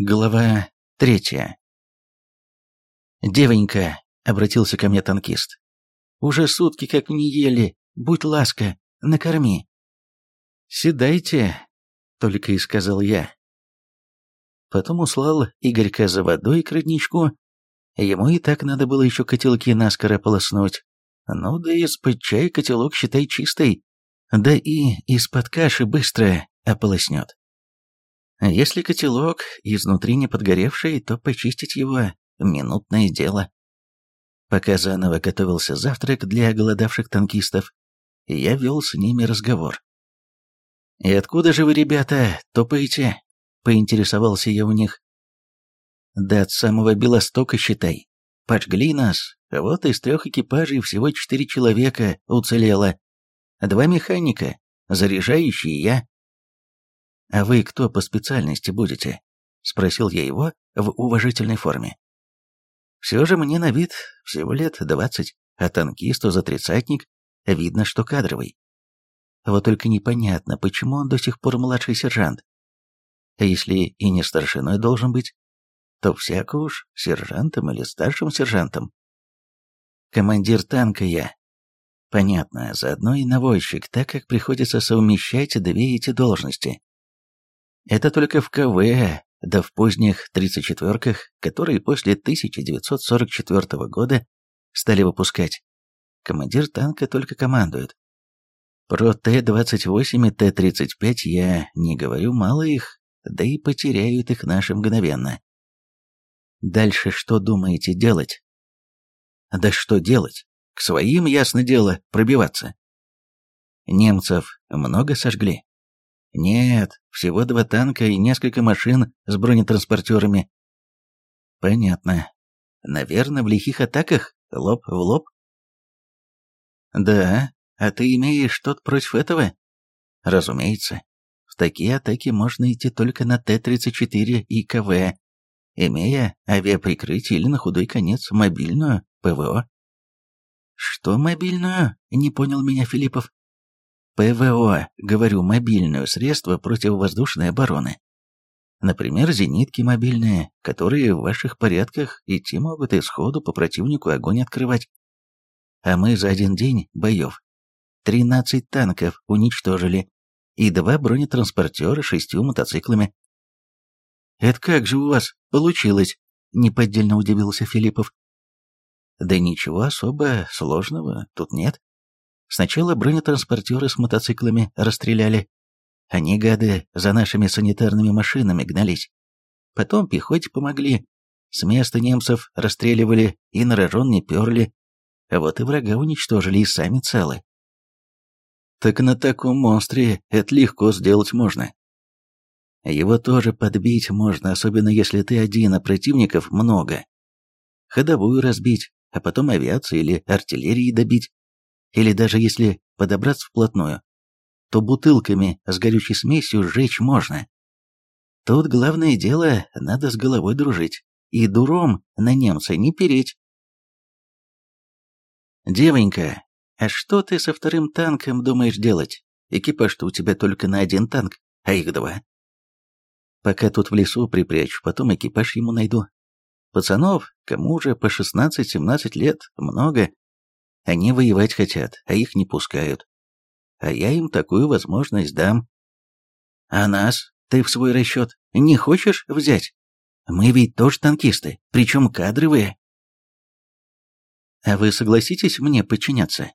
Глава третья. «Девонька», — обратился ко мне танкист, — «уже сутки как не ели, будь ласка, накорми». «Седайте», — только и сказал я. Потом услал Игорька за водой к родничку. Ему и так надо было еще котелки наскоро полоснуть. Ну да из-под чая котелок, считай, чистый. Да и из-под каши быстро ополоснет. Если котелок изнутри не подгоревший, то почистить его – минутное дело. Пока заново готовился завтрак для голодавших танкистов, я вел с ними разговор. «И откуда же вы, ребята, топаете?» – поинтересовался я у них. «Да от самого Белостока, считай. Поджгли нас, вот из трех экипажей всего четыре человека уцелело. Два механика, заряжающий я. «А вы кто по специальности будете?» — спросил я его в уважительной форме. «Все же мне на вид всего лет двадцать, а танкисту за тридцатник видно, что кадровый. Вот только непонятно, почему он до сих пор младший сержант. А если и не старшиной должен быть, то всяко уж сержантом или старшим сержантом. Командир танка я. Понятно, заодно и наводчик, так как приходится совмещать две эти должности. Это только в КВ, да в поздних 34-ках, которые после 1944 года стали выпускать. Командир танка только командует. Про Т-28 и Т-35 я не говорю, мало их, да и потеряют их наши мгновенно. Дальше что думаете делать? Да что делать? К своим, ясно дело, пробиваться. Немцев много сожгли? Нет, всего два танка и несколько машин с бронетранспортерами. Понятно. Наверное, в лихих атаках, лоб в лоб? Да, а ты имеешь что-то против этого? Разумеется. В такие атаки можно идти только на Т-34 и КВ, имея авиаприкрытие или на худой конец мобильную ПВО. Что мобильную? Не понял меня Филиппов. ПВО, говорю, мобильное средство противовоздушной обороны. Например, зенитки мобильные, которые в ваших порядках идти могут и сходу по противнику огонь открывать. А мы за один день боев 13 танков уничтожили и два бронетранспортера шестью мотоциклами. «Это как же у вас получилось?» – неподдельно удивился Филиппов. «Да ничего особо сложного тут нет. Сначала бронетранспортеры с мотоциклами расстреляли. Они, гады, за нашими санитарными машинами гнались. Потом пехоте помогли. С места немцев расстреливали и на рожон не перли. А вот и врага уничтожили и сами целы. Так на таком монстре это легко сделать можно. Его тоже подбить можно, особенно если ты один, а противников много. Ходовую разбить, а потом авиацию или артиллерии добить или даже если подобраться вплотную, то бутылками с горючей смесью сжечь можно. Тут главное дело, надо с головой дружить, и дуром на немца не переть. «Девонька, а что ты со вторым танком думаешь делать? Экипаж-то у тебя только на один танк, а их два. Пока тут в лесу припрячу, потом экипаж ему найду. Пацанов, кому уже по 16-17 лет, много, они воевать хотят, а их не пускают. А я им такую возможность дам. А нас ты в свой расчет не хочешь взять? Мы ведь тоже танкисты, причем кадровые. А вы согласитесь мне подчиняться?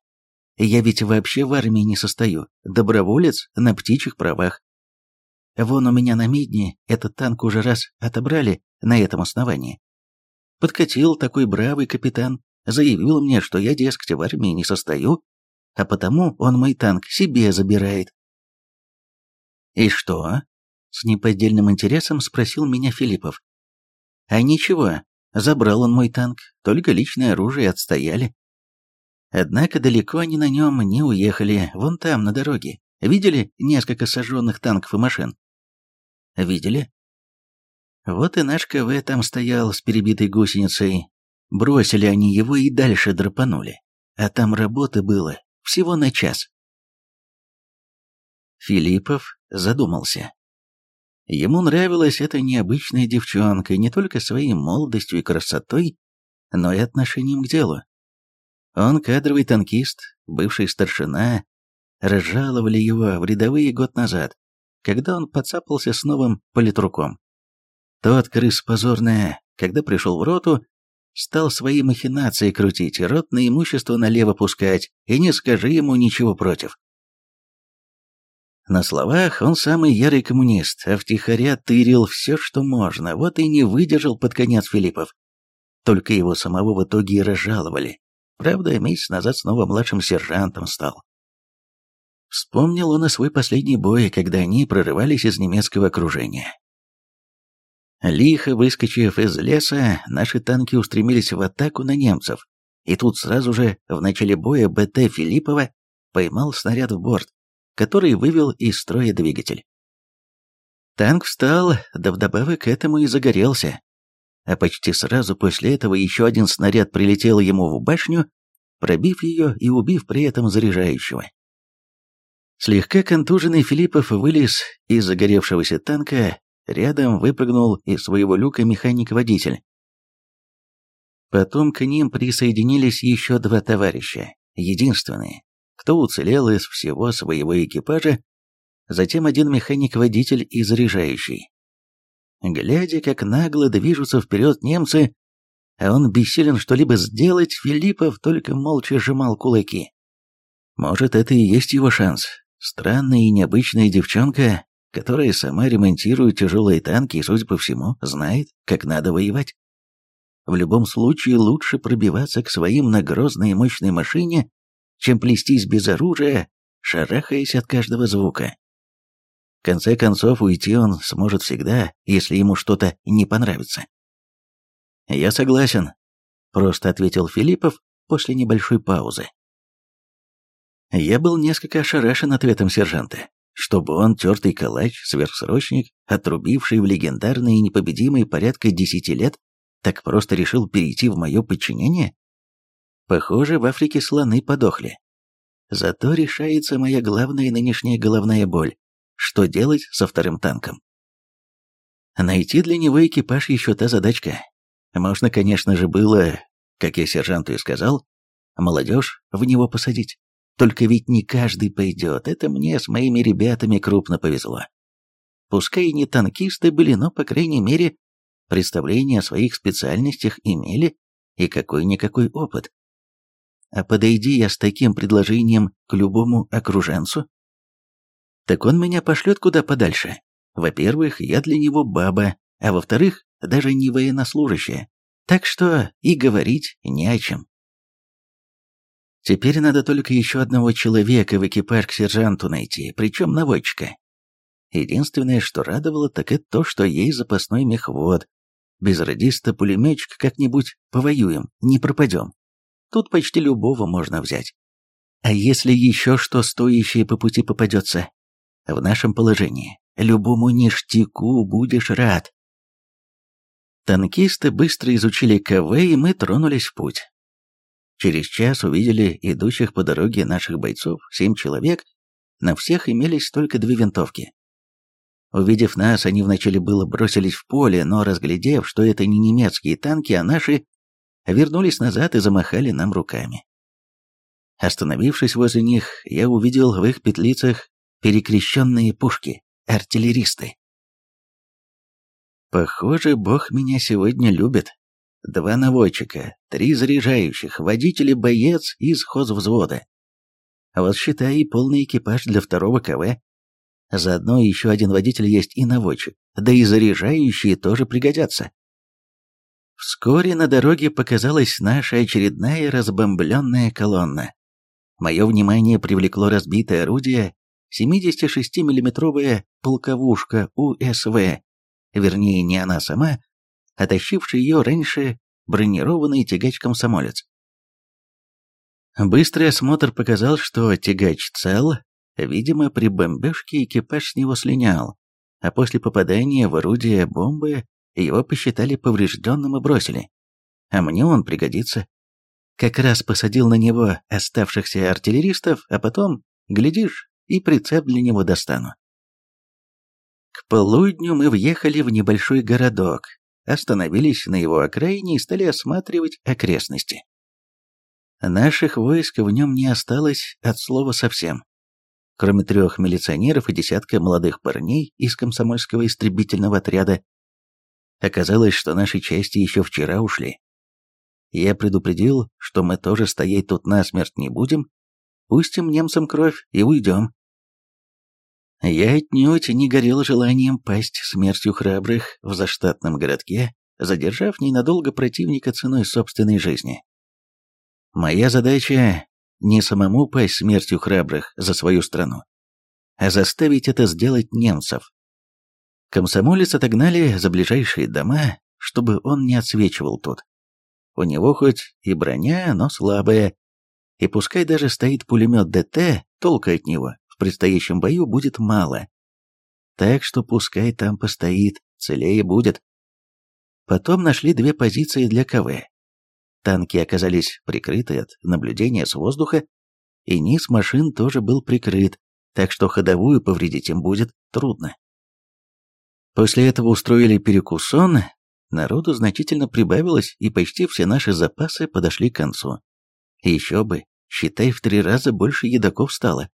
Я ведь вообще в армии не состою, доброволец на птичьих правах. Вон у меня на Мидне этот танк уже раз отобрали на этом основании. Подкатил такой бравый капитан, Заявил мне, что я, дескать, в армии не состою, а потому он мой танк себе забирает. «И что?» — с неподдельным интересом спросил меня Филиппов. «А ничего, забрал он мой танк, только личное оружие отстояли. Однако далеко они на нем не уехали, вон там, на дороге. Видели несколько сожженных танков и машин?» «Видели?» Вот и наш КВ там стоял с перебитой гусеницей, Бросили они его и дальше драпанули. А там работы было всего на час. Филиппов задумался. Ему нравилась эта необычная девчонка не только своей молодостью и красотой, но и отношением к делу. Он кадровый танкист, бывший старшина, разжаловали его в рядовые год назад, когда он подцапался с новым политруком. Тот крыс позорная, когда пришел в роту, стал свои махинации крутить, ротное имущество налево пускать, и не скажи ему ничего против. На словах он самый ярый коммунист, а втихаря тырил все, что можно, вот и не выдержал под конец Филиппов. Только его самого в итоге и разжаловали. Правда, месяц назад снова младшим сержантом стал. Вспомнил он о свой последний бой, когда они прорывались из немецкого окружения. Лихо выскочив из леса, наши танки устремились в атаку на немцев, и тут сразу же в начале боя БТ Филиппова поймал снаряд в борт, который вывел из строя двигатель. Танк встал, да вдобавок к этому и загорелся. А почти сразу после этого еще один снаряд прилетел ему в башню, пробив ее и убив при этом заряжающего. Слегка контуженный Филиппов вылез из загоревшегося танка Рядом выпрыгнул из своего люка механик-водитель. Потом к ним присоединились еще два товарища, единственные, кто уцелел из всего своего экипажа, затем один механик-водитель и заряжающий. Глядя, как нагло движутся вперед немцы, а он бессилен что-либо сделать, Филиппов только молча сжимал кулаки. Может, это и есть его шанс. Странная и необычная девчонка, которая сама ремонтирует тяжелые танки и, судя по всему, знает, как надо воевать. В любом случае лучше пробиваться к своим на грозной и мощной машине, чем плестись без оружия, шарахаясь от каждого звука. В конце концов, уйти он сможет всегда, если ему что-то не понравится. «Я согласен», — просто ответил Филиппов после небольшой паузы. Я был несколько ошарашен ответом сержанта чтобы он, тертый калач, сверхсрочник, отрубивший в легендарные и непобедимые порядка десяти лет, так просто решил перейти в мое подчинение? Похоже, в Африке слоны подохли. Зато решается моя главная нынешняя головная боль. Что делать со вторым танком? Найти для него экипаж еще та задачка. Можно, конечно же, было, как я сержанту и сказал, молодежь в него посадить. Только ведь не каждый пойдет, это мне с моими ребятами крупно повезло. Пускай и не танкисты были, но, по крайней мере, представление о своих специальностях имели и какой-никакой опыт. А подойди я с таким предложением к любому окруженцу, так он меня пошлет куда подальше. Во-первых, я для него баба, а во-вторых, даже не военнослужащая. Так что и говорить не о чем. Теперь надо только еще одного человека в экипаж к сержанту найти, причем наводчика. Единственное, что радовало, так это то, что есть запасной мехвод. Без радиста-пулеметчика как-нибудь повоюем, не пропадем. Тут почти любого можно взять. А если еще что стоящее по пути попадется? В нашем положении любому ништяку будешь рад. Танкисты быстро изучили КВ, и мы тронулись в путь. Через час увидели идущих по дороге наших бойцов, семь человек, на всех имелись только две винтовки. Увидев нас, они вначале было бросились в поле, но разглядев, что это не немецкие танки, а наши, вернулись назад и замахали нам руками. Остановившись возле них, я увидел в их петлицах перекрещенные пушки, артиллеристы. Похоже, Бог меня сегодня любит, два наводчика, три заряжающих, водитель и боец из хозвзвода. А вот считай и полный экипаж для второго КВ. Заодно еще один водитель есть и наводчик, да и заряжающие тоже пригодятся. Вскоре на дороге показалась наша очередная разбомбленная колонна. Мое внимание привлекло разбитое орудие 76 миллиметровая полковушка УСВ, вернее не она сама, оттащивший ее раньше бронированный тягач-комсомолец. Быстрый осмотр показал, что тягач цел, видимо, при бомбежке экипаж с него слинял, а после попадания в орудие бомбы его посчитали поврежденным и бросили. А мне он пригодится. Как раз посадил на него оставшихся артиллеристов, а потом, глядишь, и прицеп для него достану. К полудню мы въехали в небольшой городок, остановились на его окраине и стали осматривать окрестности. Наших войск в нем не осталось от слова совсем. Кроме трех милиционеров и десятка молодых парней из комсомольского истребительного отряда, оказалось, что наши части еще вчера ушли. Я предупредил, что мы тоже стоять тут насмерть не будем, пустим немцам кровь и уйдем. Я отнюдь не горел желанием пасть смертью храбрых в заштатном городке, задержав ненадолго противника ценой собственной жизни. Моя задача не самому пасть смертью храбрых за свою страну, а заставить это сделать немцев. Комсомолец отогнали за ближайшие дома, чтобы он не отсвечивал тут. У него хоть и броня, но слабая, и пускай даже стоит пулемет ДТ, толка от него в предстоящем бою будет мало. Так что пускай там постоит, целее будет. Потом нашли две позиции для КВ. Танки оказались прикрыты от наблюдения с воздуха, и низ машин тоже был прикрыт, так что ходовую повредить им будет трудно. После этого устроили перекусон, народу значительно прибавилось, и почти все наши запасы подошли к концу. Еще бы, считай, в три раза больше едоков стало.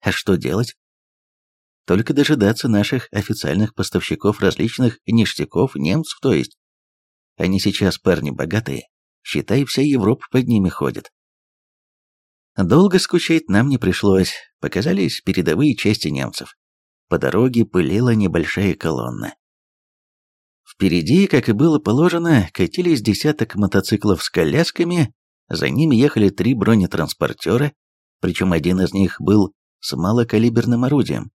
А что делать? Только дожидаться наших официальных поставщиков различных ништяков, немцев, то есть. Они сейчас парни богатые. Считай, вся Европа под ними ходит. Долго скучать нам не пришлось. Показались передовые части немцев. По дороге пылила небольшая колонна. Впереди, как и было положено, катились десяток мотоциклов с колясками, за ними ехали три бронетранспортера, причем один из них был с малокалиберным орудием.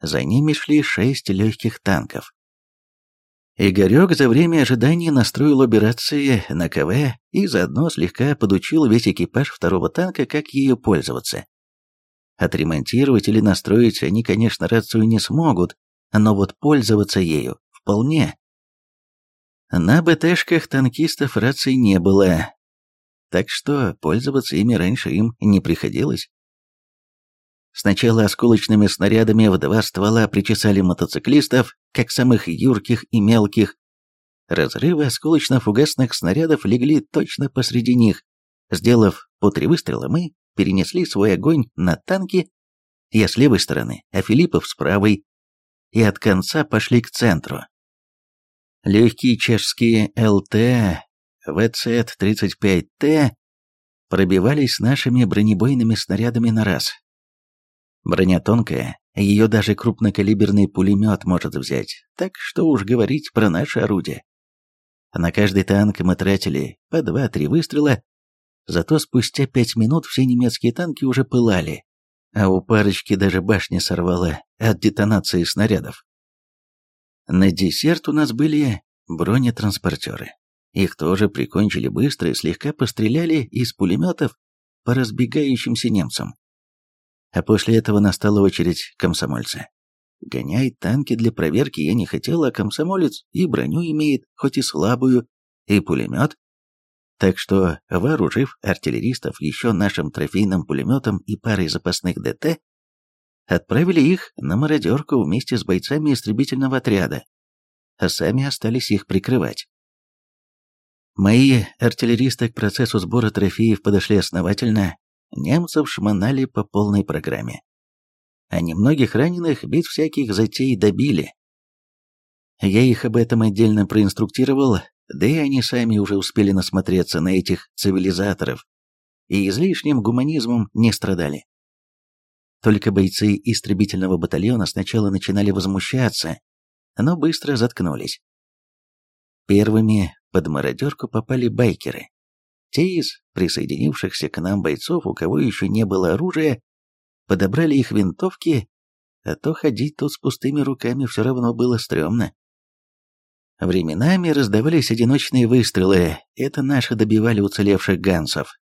За ними шли шесть легких танков. Игорек за время ожидания настроил операции на КВ и заодно слегка подучил весь экипаж второго танка, как ее пользоваться. Отремонтировать или настроить они, конечно, рацию не смогут, но вот пользоваться ею вполне. На БТшках танкистов раций не было, так что пользоваться ими раньше им не приходилось. Сначала осколочными снарядами в два ствола причесали мотоциклистов, как самых юрких и мелких. Разрывы осколочно-фугасных снарядов легли точно посреди них. Сделав по три выстрела, мы перенесли свой огонь на танки, я с левой стороны, а Филиппов с правой, и от конца пошли к центру. Легкие чешские ЛТ, ВЦ-35Т пробивались нашими бронебойными снарядами на раз. Броня тонкая, ее даже крупнокалиберный пулемет может взять, так что уж говорить про наше орудие. На каждый танк мы тратили по два-три выстрела, зато спустя пять минут все немецкие танки уже пылали, а у парочки даже башни сорвало от детонации снарядов. На десерт у нас были бронетранспортеры. Их тоже прикончили быстро и слегка постреляли из пулеметов по разбегающимся немцам. А после этого настала очередь комсомольца. Гонять танки для проверки я не хотел, а комсомолец и броню имеет, хоть и слабую, и пулемет. Так что, вооружив артиллеристов еще нашим трофейным пулеметом и парой запасных ДТ, отправили их на мародерку вместе с бойцами истребительного отряда, а сами остались их прикрывать. Мои артиллеристы к процессу сбора трофеев подошли основательно, немцев шмонали по полной программе. А немногих раненых без всяких затей добили. Я их об этом отдельно проинструктировал, да и они сами уже успели насмотреться на этих цивилизаторов и излишним гуманизмом не страдали. Только бойцы истребительного батальона сначала начинали возмущаться, но быстро заткнулись. Первыми под мародерку попали байкеры. Те из присоединившихся к нам бойцов, у кого еще не было оружия, подобрали их винтовки, а то ходить тут с пустыми руками все равно было стрёмно. Временами раздавались одиночные выстрелы, это наши добивали уцелевших гансов.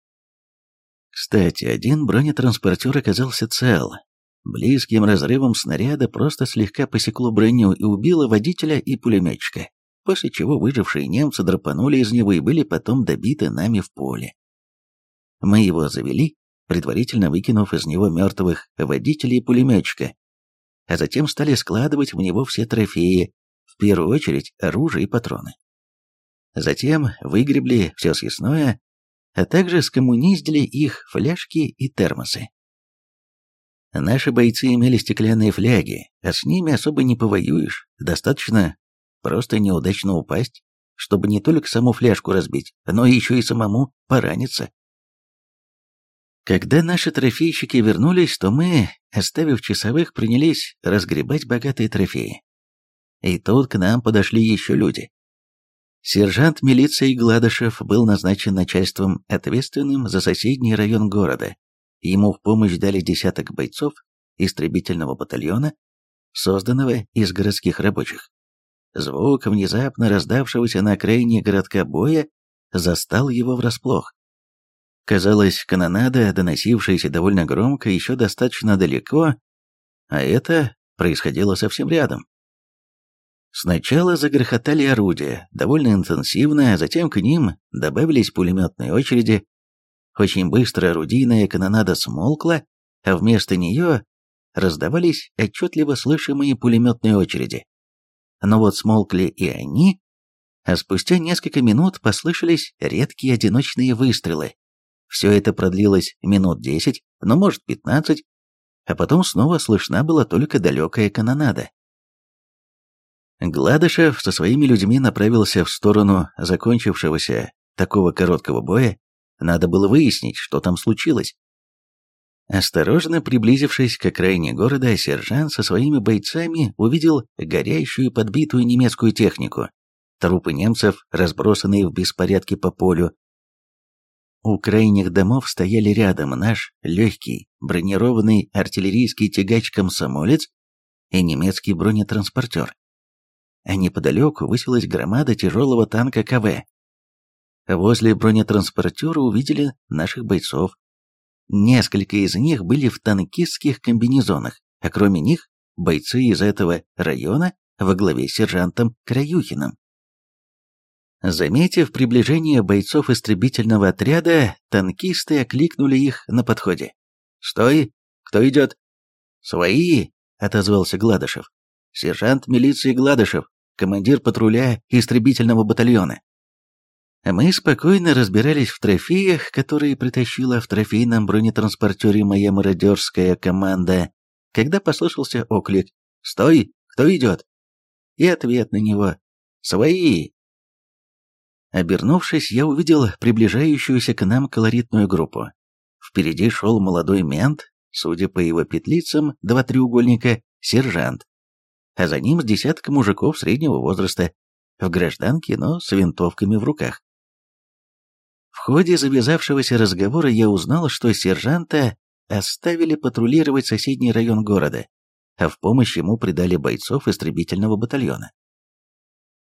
Кстати, один бронетранспортер оказался цел. Близким разрывом снаряда просто слегка посекло броню и убило водителя и пулеметчика после чего выжившие немцы драпанули из него и были потом добиты нами в поле. Мы его завели, предварительно выкинув из него мертвых водителей и пулеметчика, а затем стали складывать в него все трофеи, в первую очередь оружие и патроны. Затем выгребли все съестное, а также скоммуниздили их фляжки и термосы. Наши бойцы имели стеклянные фляги, а с ними особо не повоюешь, достаточно просто неудачно упасть, чтобы не только саму фляжку разбить, но еще и самому пораниться. Когда наши трофейщики вернулись, то мы, оставив часовых, принялись разгребать богатые трофеи. И тут к нам подошли еще люди. Сержант милиции Гладышев был назначен начальством, ответственным за соседний район города. Ему в помощь дали десяток бойцов истребительного батальона, созданного из городских рабочих. Звук внезапно раздавшегося на окраине городка боя застал его врасплох. Казалось, канонада, доносившаяся довольно громко, еще достаточно далеко, а это происходило совсем рядом. Сначала загрохотали орудия, довольно интенсивно, а затем к ним добавились пулеметные очереди. Очень быстро орудийная канонада смолкла, а вместо нее раздавались отчетливо слышимые пулеметные очереди. Но вот смолкли и они, а спустя несколько минут послышались редкие одиночные выстрелы. Все это продлилось минут десять, но может пятнадцать, а потом снова слышна была только далекая канонада. Гладышев со своими людьми направился в сторону закончившегося такого короткого боя. Надо было выяснить, что там случилось. Осторожно приблизившись к окраине города, сержант со своими бойцами увидел горящую подбитую немецкую технику, трупы немцев, разбросанные в беспорядке по полю. У крайних домов стояли рядом наш легкий, бронированный артиллерийский тягач-комсомолец и немецкий бронетранспортер а неподалеку высилась громада тяжелого танка КВ. Возле бронетранспортера увидели наших бойцов. Несколько из них были в танкистских комбинезонах, а кроме них бойцы из этого района во главе с сержантом Краюхиным. Заметив приближение бойцов истребительного отряда, танкисты окликнули их на подходе. «Стой! Кто идет?» «Свои!» — отозвался Гладышев. «Сержант милиции Гладышев, командир патруля истребительного батальона. Мы спокойно разбирались в трофеях, которые притащила в трофейном бронетранспортере моя мародерская команда, когда послышался оклик «Стой! Кто идет?» И ответ на него «Свои!». Обернувшись, я увидел приближающуюся к нам колоритную группу. Впереди шел молодой мент, судя по его петлицам, два треугольника, сержант а за ним с десятка мужиков среднего возраста, в гражданке, но с винтовками в руках. В ходе завязавшегося разговора я узнал, что сержанта оставили патрулировать соседний район города, а в помощь ему придали бойцов истребительного батальона.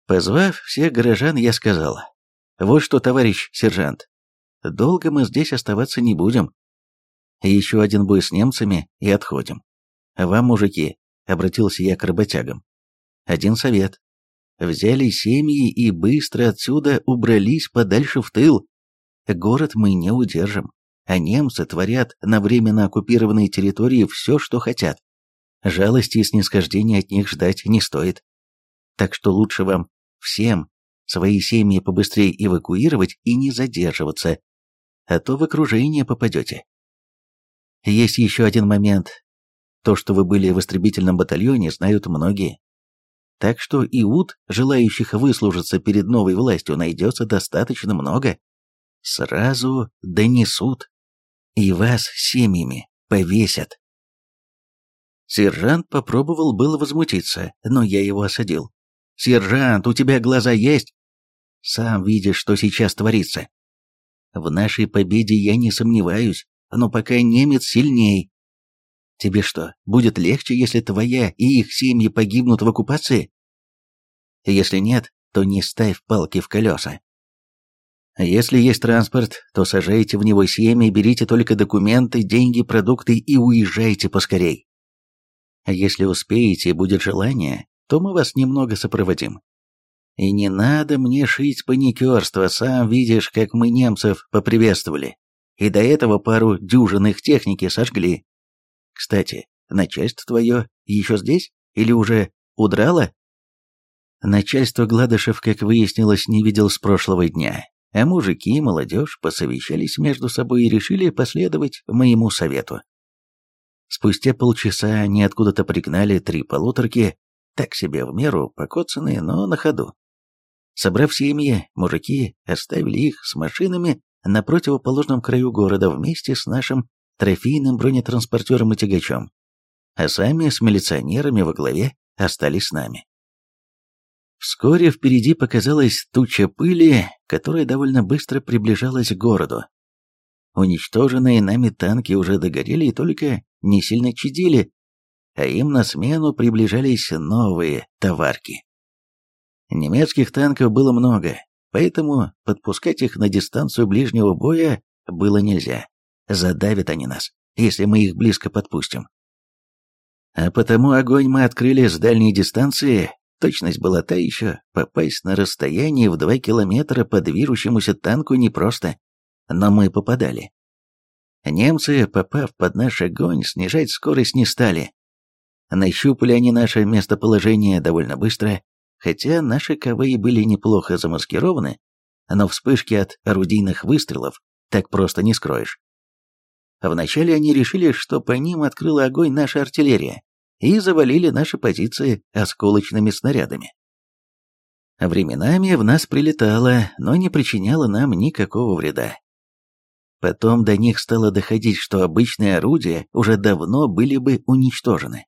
Позвав всех горожан, я сказал, «Вот что, товарищ сержант, долго мы здесь оставаться не будем. Еще один бой с немцами и отходим. Вам, мужики, — обратился я к работягам. «Один совет. Взяли семьи и быстро отсюда убрались подальше в тыл. Город мы не удержим, а немцы творят на временно оккупированной территории все, что хотят. Жалости и снисхождения от них ждать не стоит. Так что лучше вам всем свои семьи побыстрее эвакуировать и не задерживаться, а то в окружение попадете. Есть еще один момент, то, что вы были в истребительном батальоне, знают многие. Так что иуд, желающих выслужиться перед новой властью, найдется достаточно много. Сразу донесут. И вас семьями повесят. Сержант попробовал было возмутиться, но я его осадил. «Сержант, у тебя глаза есть?» «Сам видишь, что сейчас творится. В нашей победе я не сомневаюсь, но пока немец сильней, Тебе что, будет легче, если твоя и их семьи погибнут в оккупации? Если нет, то не ставь палки в колеса. Если есть транспорт, то сажайте в него семьи, берите только документы, деньги, продукты и уезжайте поскорей. Если успеете и будет желание, то мы вас немного сопроводим. И не надо мне шить паникерство, сам видишь, как мы немцев поприветствовали. И до этого пару дюжин их техники сожгли. Кстати, начальство твое еще здесь? Или уже удрало?» Начальство Гладышев, как выяснилось, не видел с прошлого дня, а мужики и молодежь посовещались между собой и решили последовать моему совету. Спустя полчаса они откуда-то пригнали три полуторки, так себе в меру покоцанные, но на ходу. Собрав семьи, мужики оставили их с машинами на противоположном краю города вместе с нашим трофейным бронетранспортером и тягачом, а сами с милиционерами во главе остались с нами. Вскоре впереди показалась туча пыли, которая довольно быстро приближалась к городу. Уничтоженные нами танки уже догорели и только не сильно чадили, а им на смену приближались новые товарки. Немецких танков было много, поэтому подпускать их на дистанцию ближнего боя было нельзя. Задавят они нас, если мы их близко подпустим. А потому огонь мы открыли с дальней дистанции, точность была та еще, попасть на расстояние в два километра по движущемуся танку непросто, но мы попадали. Немцы, попав под наш огонь, снижать скорость не стали. Нащупали они наше местоположение довольно быстро, хотя наши КВИ были неплохо замаскированы, но вспышки от орудийных выстрелов так просто не скроешь. Вначале они решили, что по ним открыла огонь наша артиллерия, и завалили наши позиции осколочными снарядами. Временами в нас прилетало, но не причиняло нам никакого вреда. Потом до них стало доходить, что обычные орудия уже давно были бы уничтожены.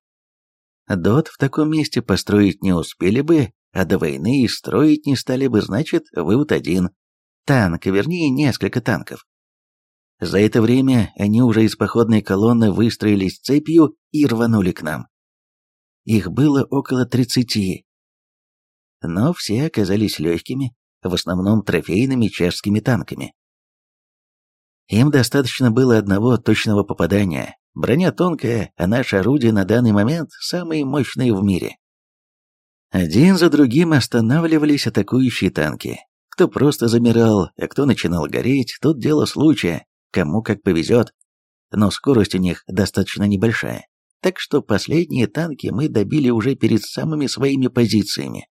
ДОТ в таком месте построить не успели бы, а до войны и строить не стали бы, значит, вывод один. Танк, вернее, несколько танков. За это время они уже из походной колонны выстроились цепью и рванули к нам. Их было около тридцати. Но все оказались легкими, в основном трофейными чешскими танками. Им достаточно было одного точного попадания. Броня тонкая, а наши орудия на данный момент самые мощные в мире. Один за другим останавливались атакующие танки. Кто просто замирал, а кто начинал гореть, тут дело случая, кому как повезет. Но скорость у них достаточно небольшая, так что последние танки мы добили уже перед самыми своими позициями.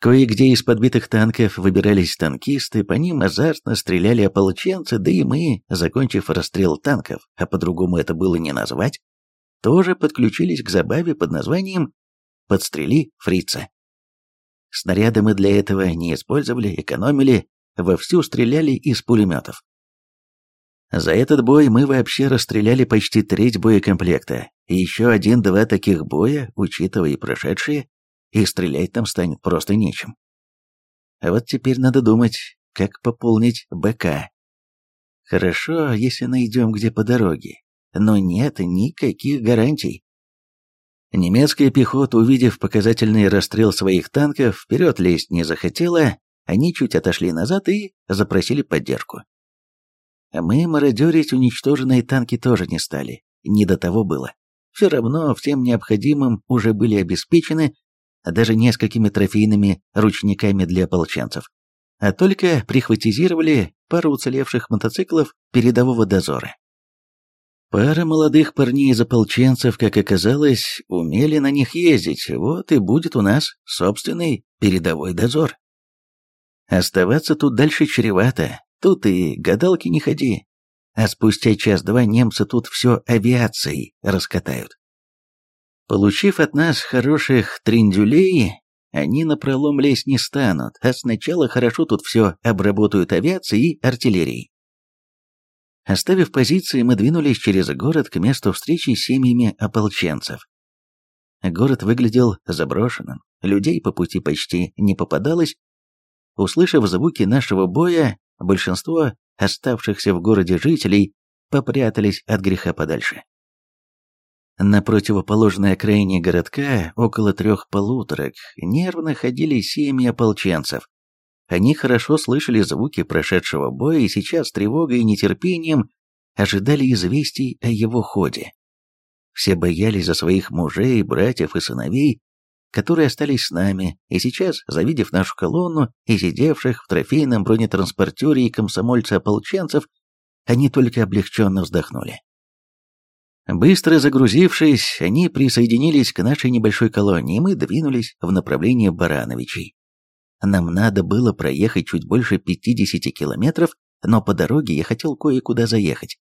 Кое-где из подбитых танков выбирались танкисты, по ним азартно стреляли ополченцы, да и мы, закончив расстрел танков, а по-другому это было не назвать, тоже подключились к забаве под названием «Подстрели фрица». Снаряды мы для этого не использовали, экономили, вовсю стреляли из пулеметов. За этот бой мы вообще расстреляли почти треть боекомплекта, еще один-два таких боя, учитывая прошедшие, и стрелять там станет просто нечем. А вот теперь надо думать, как пополнить БК. Хорошо, если найдем где по дороге, но нет никаких гарантий. Немецкая пехота, увидев показательный расстрел своих танков, вперед лезть не захотела, они чуть отошли назад и запросили поддержку. Мы мародерить уничтоженные танки тоже не стали, не до того было. Все равно всем необходимым уже были обеспечены даже несколькими трофейными ручниками для ополченцев, а только прихватизировали пару уцелевших мотоциклов передового дозора. Пара молодых парней из ополченцев, как оказалось, умели на них ездить, вот и будет у нас собственный передовой дозор. Оставаться тут дальше чревато, тут и гадалки не ходи, а спустя час-два немцы тут все авиацией раскатают. Получив от нас хороших триндюлей, они на пролом лезть не станут, а сначала хорошо тут все обработают авиацией и артиллерией. Оставив позиции, мы двинулись через город к месту встречи с семьями ополченцев. Город выглядел заброшенным, людей по пути почти не попадалось. Услышав звуки нашего боя, большинство оставшихся в городе жителей попрятались от греха подальше. На противоположной окраине городка, около трех полуторок, нервно ходили семьи ополченцев. Они хорошо слышали звуки прошедшего боя и сейчас с тревогой и нетерпением ожидали известий о его ходе. Все боялись за своих мужей, братьев и сыновей, которые остались с нами, и сейчас, завидев нашу колонну и сидевших в трофейном бронетранспортере и комсомольца-ополченцев, они только облегченно вздохнули. Быстро загрузившись, они присоединились к нашей небольшой колонии, и мы двинулись в направлении Барановичей. Нам надо было проехать чуть больше 50 километров, но по дороге я хотел кое-куда заехать.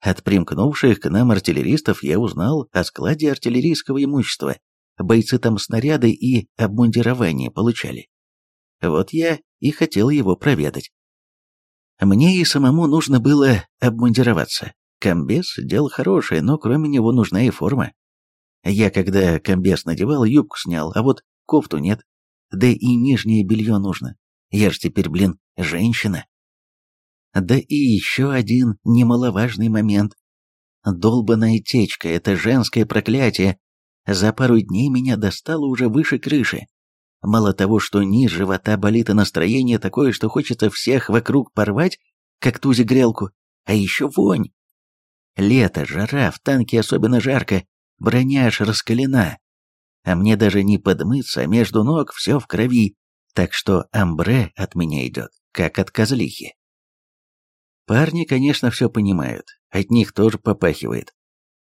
От примкнувших к нам артиллеристов я узнал о складе артиллерийского имущества. Бойцы там снаряды и обмундирование получали. Вот я и хотел его проведать. Мне и самому нужно было обмундироваться. Комбез – дело хорошее, но кроме него нужна и форма. Я, когда комбез надевал, юбку снял, а вот кофту нет. Да и нижнее белье нужно. Я ж теперь, блин, женщина. Да и еще один немаловажный момент. Долбаная течка – это женское проклятие. За пару дней меня достало уже выше крыши. Мало того, что низ живота болит и настроение такое, что хочется всех вокруг порвать, как тузи грелку, а еще вонь. Лето, жара, в танке особенно жарко, броня аж раскалена. А мне даже не подмыться, а между ног все в крови, так что амбре от меня идет, как от козлихи. Парни, конечно, все понимают, от них тоже попахивает.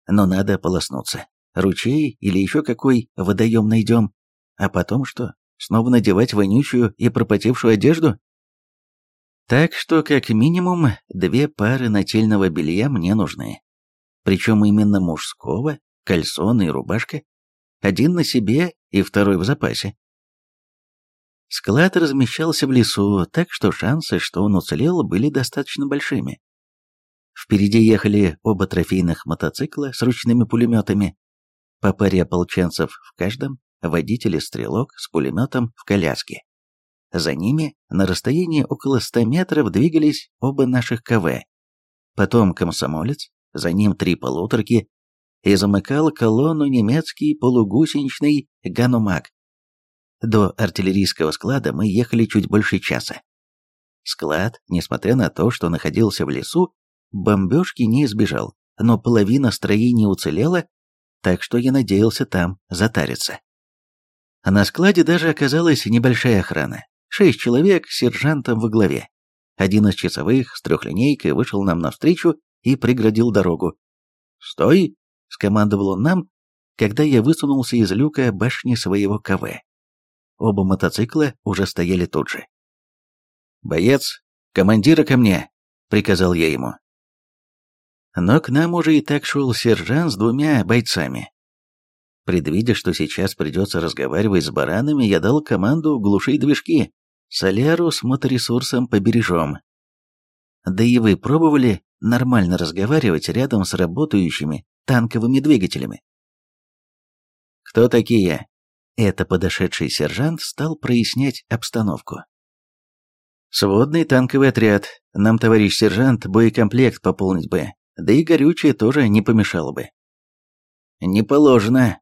Но надо полоснуться. Ручей или еще какой водоем найдем. А потом что, снова надевать вонючую и пропотевшую одежду? Так что, как минимум, две пары нательного белья мне нужны. Причем именно мужского, кальсоны и рубашка. Один на себе и второй в запасе. Склад размещался в лесу, так что шансы, что он уцелел, были достаточно большими. Впереди ехали оба трофейных мотоцикла с ручными пулеметами, по паре ополченцев в каждом, водитель и стрелок с пулеметом в коляске. За ними, на расстоянии около ста метров, двигались оба наших КВ. Потом комсомолец, за ним три полуторки, и замыкал колонну немецкий полугусеничный ганумак. До артиллерийского склада мы ехали чуть больше часа. Склад, несмотря на то, что находился в лесу, бомбежки не избежал, но половина строения уцелела, так что я надеялся там затариться. На складе даже оказалась небольшая охрана. Шесть человек с сержантом во главе. Один из часовых с трехлинейкой вышел нам навстречу и преградил дорогу. «Стой!» — скомандовал он нам, когда я высунулся из люка башни своего КВ. Оба мотоцикла уже стояли тут же. «Боец, командира ко мне!» — приказал я ему. Но к нам уже и так шел сержант с двумя бойцами. Предвидя, что сейчас придется разговаривать с баранами, я дал команду глушить движки. Соляру с моторесурсом побережем. Да и вы пробовали нормально разговаривать рядом с работающими танковыми двигателями? «Кто такие?» Это подошедший сержант стал прояснять обстановку. «Сводный танковый отряд. Нам, товарищ сержант, боекомплект пополнить бы. Да и горючее тоже не помешало бы». «Не положено».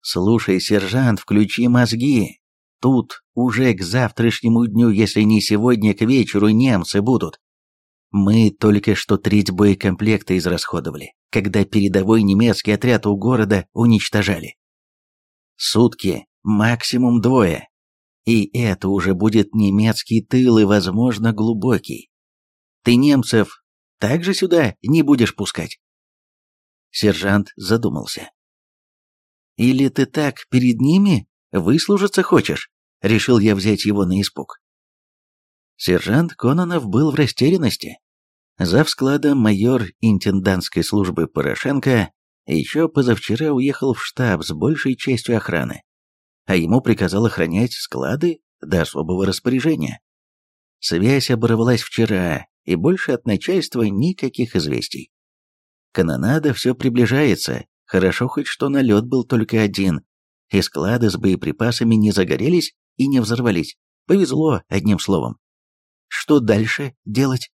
«Слушай, сержант, включи мозги. Тут уже к завтрашнему дню, если не сегодня, к вечеру немцы будут. Мы только что треть боекомплекта израсходовали, когда передовой немецкий отряд у города уничтожали. Сутки, максимум двое. И это уже будет немецкий тыл и, возможно, глубокий. Ты немцев также сюда не будешь пускать?» Сержант задумался. «Или ты так перед ними выслужиться хочешь?» Решил я взять его на испуг. Сержант Кононов был в растерянности. Зав складом майор интендантской службы Порошенко еще позавчера уехал в штаб с большей частью охраны, а ему приказал охранять склады до особого распоряжения. Связь оборвалась вчера, и больше от начальства никаких известий. Канонада все приближается, хорошо хоть что налет был только один, и склады с боеприпасами не загорелись и не взорвались. Повезло, одним словом. Что дальше делать?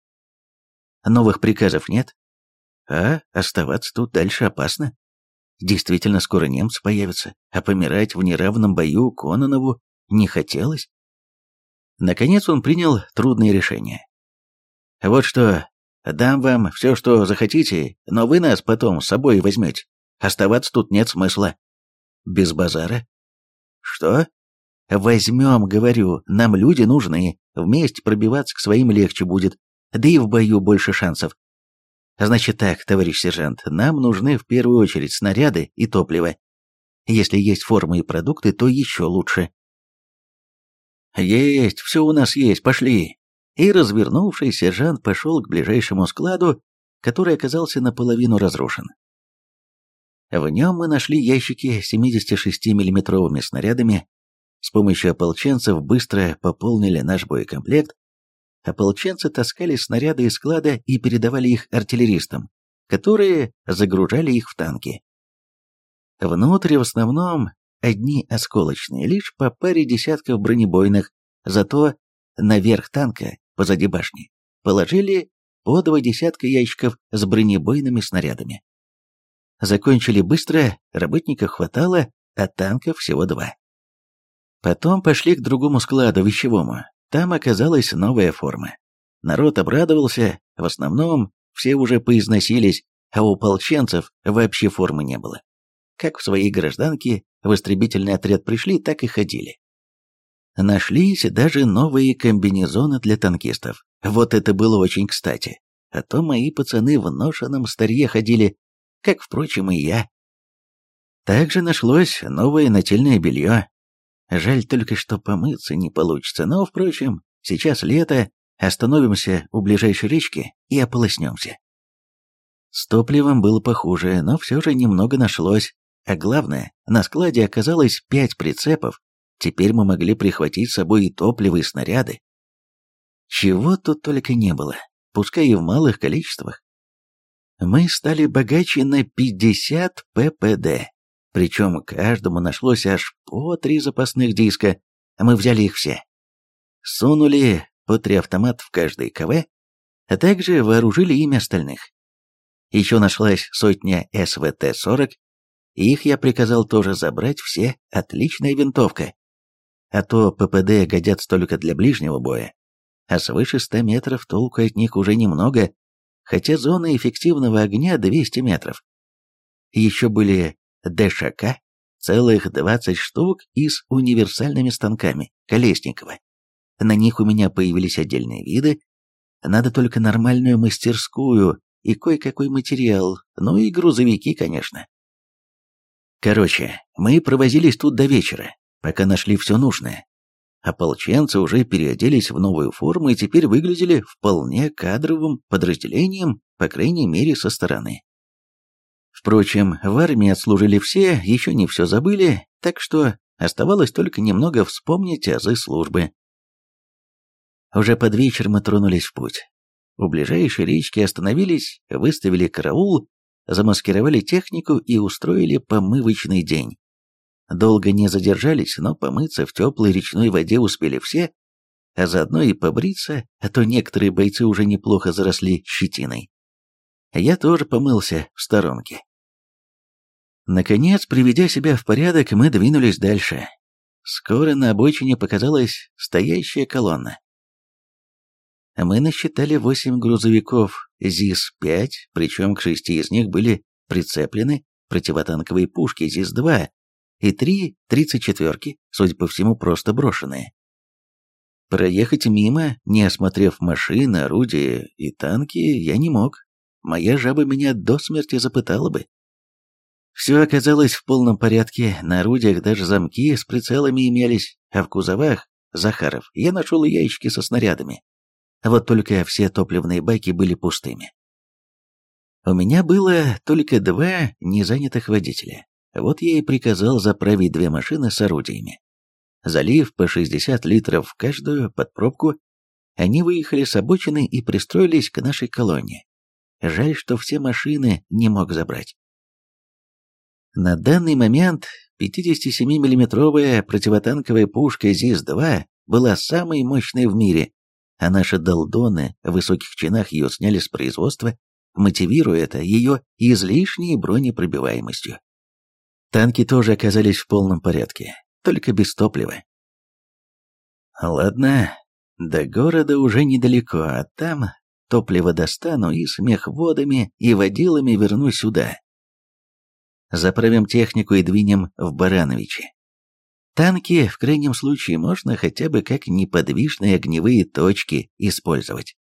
Новых приказов нет, а оставаться тут дальше опасно. Действительно, скоро немцы появятся, а помирать в неравном бою Кононову не хотелось. Наконец он принял трудное решение. «Вот что, дам вам все, что захотите, но вы нас потом с собой возьмете. Оставаться тут нет смысла». «Без базара?» «Что?» «Возьмем, говорю, нам люди нужны, вместе пробиваться к своим легче будет, да и в бою больше шансов. Значит так, товарищ сержант, нам нужны в первую очередь снаряды и топливо. Если есть формы и продукты, то еще лучше. Есть, все у нас есть, пошли. И развернувшись, сержант пошел к ближайшему складу, который оказался наполовину разрушен. В нем мы нашли ящики 76 миллиметровыми снарядами. С помощью ополченцев быстро пополнили наш боекомплект. Ополченцы таскали снаряды из склада и передавали их артиллеристам, которые загружали их в танки. Внутрь в основном одни осколочные, лишь по паре десятков бронебойных, зато наверх танка, позади башни, положили по два десятка ящиков с бронебойными снарядами. Закончили быстро, работников хватало, а танков всего два. Потом пошли к другому складу, вещевому. Там оказалась новая форма. Народ обрадовался, в основном все уже поизносились, а у ополченцев вообще формы не было. Как в своей гражданке в истребительный отряд пришли, так и ходили. Нашлись даже новые комбинезоны для танкистов. Вот это было очень кстати. А то мои пацаны в ношенном старье ходили, как, впрочем, и я. Также нашлось новое нательное белье. Жаль только, что помыться не получится, но, впрочем, сейчас лето, остановимся у ближайшей речки и ополоснемся. С топливом было похуже, но все же немного нашлось. А главное, на складе оказалось пять прицепов, теперь мы могли прихватить с собой и топливо, и снаряды. Чего тут только не было, пускай и в малых количествах. Мы стали богаче на 50 ППД, причем каждому нашлось аж по три запасных диска, а мы взяли их все. Сунули по три автомат в каждый КВ, а также вооружили ими остальных. Еще нашлась сотня СВТ-40, их я приказал тоже забрать все, отличная винтовка. А то ППД годятся только для ближнего боя, а свыше 100 метров толку от них уже немного, хотя зона эффективного огня 200 метров. Еще были ДШК, целых 20 штук и с универсальными станками Колесникова. На них у меня появились отдельные виды, надо только нормальную мастерскую и кое-какой материал, ну и грузовики, конечно. Короче, мы провозились тут до вечера, пока нашли все нужное. Ополченцы уже переоделись в новую форму и теперь выглядели вполне кадровым подразделением, по крайней мере, со стороны. Впрочем, в армии отслужили все, еще не все забыли, так что оставалось только немного вспомнить азы службы. Уже под вечер мы тронулись в путь. У ближайшей речки остановились, выставили караул замаскировали технику и устроили помывочный день. Долго не задержались, но помыться в теплой речной воде успели все, а заодно и побриться, а то некоторые бойцы уже неплохо заросли щетиной. Я тоже помылся в сторонке. Наконец, приведя себя в порядок, мы двинулись дальше. Скоро на обочине показалась стоящая колонна. Мы насчитали восемь грузовиков ЗИС-5, причем к шести из них были прицеплены противотанковые пушки ЗИС-2 и три 34-ки, судя по всему, просто брошенные. Проехать мимо, не осмотрев машины, орудия и танки, я не мог. Моя жаба меня до смерти запытала бы. Все оказалось в полном порядке, на орудиях даже замки с прицелами имелись, а в кузовах, Захаров, я нашел яички со снарядами. Вот только все топливные баки были пустыми. У меня было только два незанятых водителя. Вот я и приказал заправить две машины с орудиями. Залив по 60 литров в каждую под пробку, они выехали с обочины и пристроились к нашей колонне. Жаль, что все машины не мог забрать. На данный момент 57 миллиметровая противотанковая пушка ЗИС-2 была самой мощной в мире а наши долдоны в высоких чинах ее сняли с производства, мотивируя это ее излишней бронепробиваемостью. Танки тоже оказались в полном порядке, только без топлива. Ладно, до города уже недалеко, а там топливо достану и с мехводами и водилами вернусь сюда. Заправим технику и двинем в Барановичи. Танки в крайнем случае можно хотя бы как неподвижные огневые точки использовать.